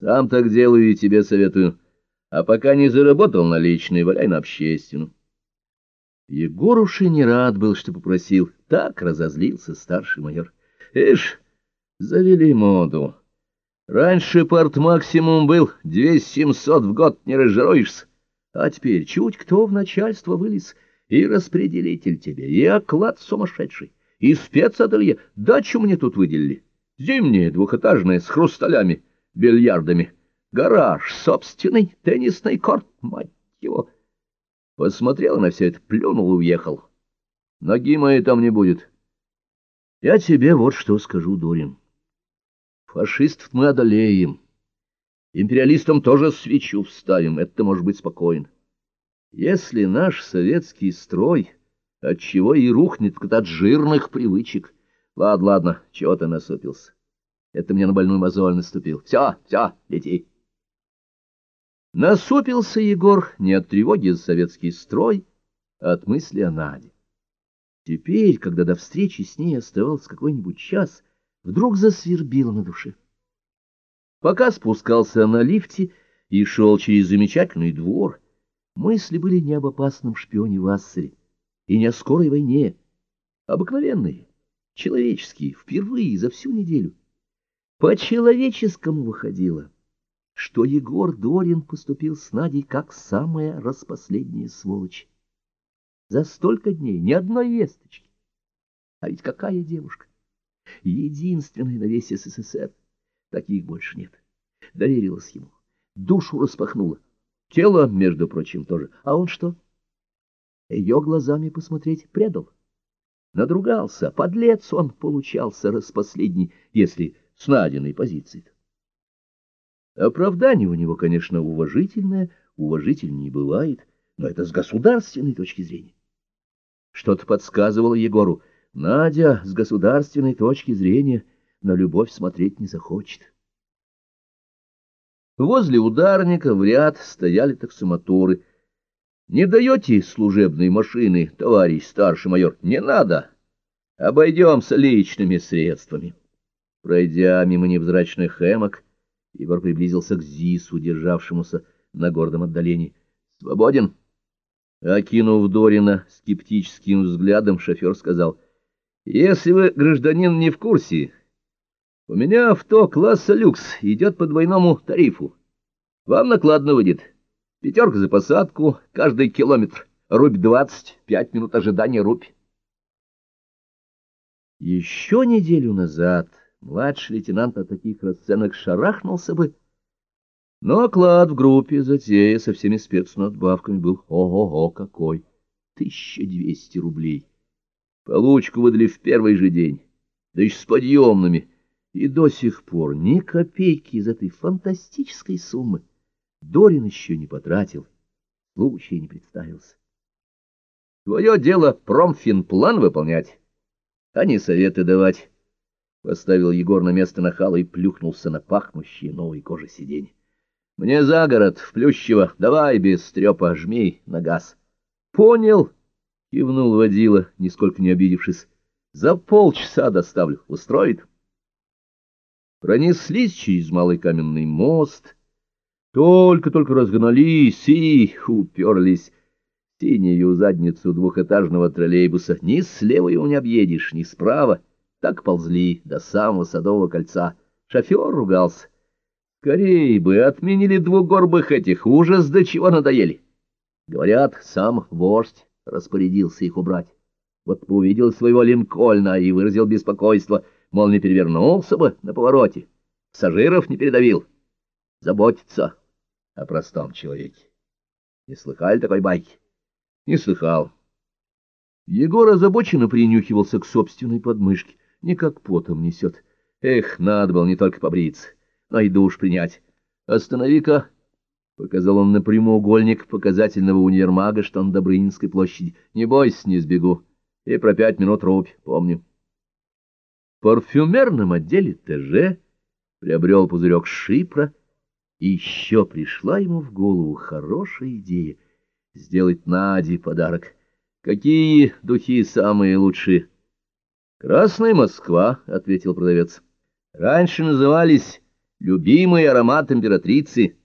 Сам так делаю и тебе советую. А пока не заработал наличные, валяй на общественную. Егор уж и не рад был, что попросил. Так разозлился старший майор. Ишь, завели моду. Раньше порт максимум был двести семьсот в год, не разжируешься. А теперь чуть кто в начальство вылез, и распределитель тебе, и оклад сумасшедший, и спецателье. Дачу мне тут выделили. Зимняя, двухэтажная, с хрусталями, бильярдами. Гараж собственный, теннисный корт, мать его. Посмотрел на все это, плюнул и уехал. Ноги моей там не будет. Я тебе вот что скажу, Дорин. Фашистов мы одолеем. Империалистам тоже свечу вставим, это может быть спокоен. Если наш советский строй, отчего и рухнет от жирных привычек, ладно, ладно, чего ты насупился? Это мне на больную мозоль наступил. Все, все, лети. Насупился Егор не от тревоги за советский строй, а от мысли о Наде. Теперь, когда до встречи с ней оставался какой-нибудь час, вдруг засвербило на душе. Пока спускался на лифте и шел через замечательный двор, мысли были не об опасном шпионе Вассере и не о скорой войне, обыкновенные, человеческие, впервые за всю неделю. По-человеческому выходило, что Егор Дорин поступил с Надей как самая распоследняя сволочь. За столько дней ни одной весточки. А ведь какая девушка! Единственная на весь СССР. Таких больше нет. Доверилась ему, душу распахнула. Тело, между прочим, тоже. А он что? Ее глазами посмотреть предал. Надругался, подлец он получался распоследний, если с Надиной позиции. Оправдание у него, конечно, уважительное, уважительнее не бывает, но это с государственной точки зрения. Что-то подсказывало Егору, Надя с государственной точки зрения на любовь смотреть не захочет. Возле ударника в ряд стояли таксомоторы. «Не даете служебной машины, товарищ старший майор? Не надо. Обойдемся личными средствами». Пройдя мимо невзрачных эмок, Егор приблизился к ЗИСу, державшемуся на гордом отдалении. «Свободен?» Окинув Дорина скептическим взглядом, шофер сказал, «Если вы, гражданин, не в курсе, у меня авто класса люкс идет по двойному тарифу. Вам накладно выйдет. Пятерка за посадку, каждый километр, рубь двадцать, пять минут ожидания рубь». Еще неделю назад младший лейтенант от таких расценок шарахнулся бы, но оклад в группе затея со всеми спецнадбавками был ого-го какой! Тысяча двести рублей. Получку выдали в первый же день, да еще с подъемными, и до сих пор ни копейки из этой фантастической суммы Дорин еще не потратил, случай не представился. Твое дело промфинплан выполнять, а не советы давать. Поставил Егор на место нахала и плюхнулся на пахнущие новой кожи сиденье. Мне за город, в Плющево. Давай без трепа, жми на газ. Понял, кивнул водила, нисколько не обидевшись. За полчаса доставлю. Устроит? Пронеслись через малый каменный мост. Только-только разгнались и уперлись синюю задницу двухэтажного троллейбуса. Ни слева его не объедешь, ни справа. Так ползли до самого Садового кольца. Шофер ругался. Скорей бы отменили двугорбых этих, ужас до чего надоели. Говорят, сам вождь распорядился их убрать. Вот увидел своего Линкольна и выразил беспокойство, мол, не перевернулся бы на повороте, пассажиров не передавил. Заботиться о простом человеке. Не слыхали такой байки? Не слыхал. Егор озабоченно принюхивался к собственной подмышке, никак потом несет. Эх, надо было не только побриться но и душ принять. Останови-ка, — показал он на прямоугольник показательного универмага, что на Добрынинской площади. Не бойся, не сбегу. И про пять минут рубь, помню. В парфюмерном отделе ТЖ приобрел пузырек шипра, и еще пришла ему в голову хорошая идея — сделать Наде подарок. Какие духи самые лучшие? — Красная Москва, — ответил продавец. — Раньше назывались любимый аромат императрицы,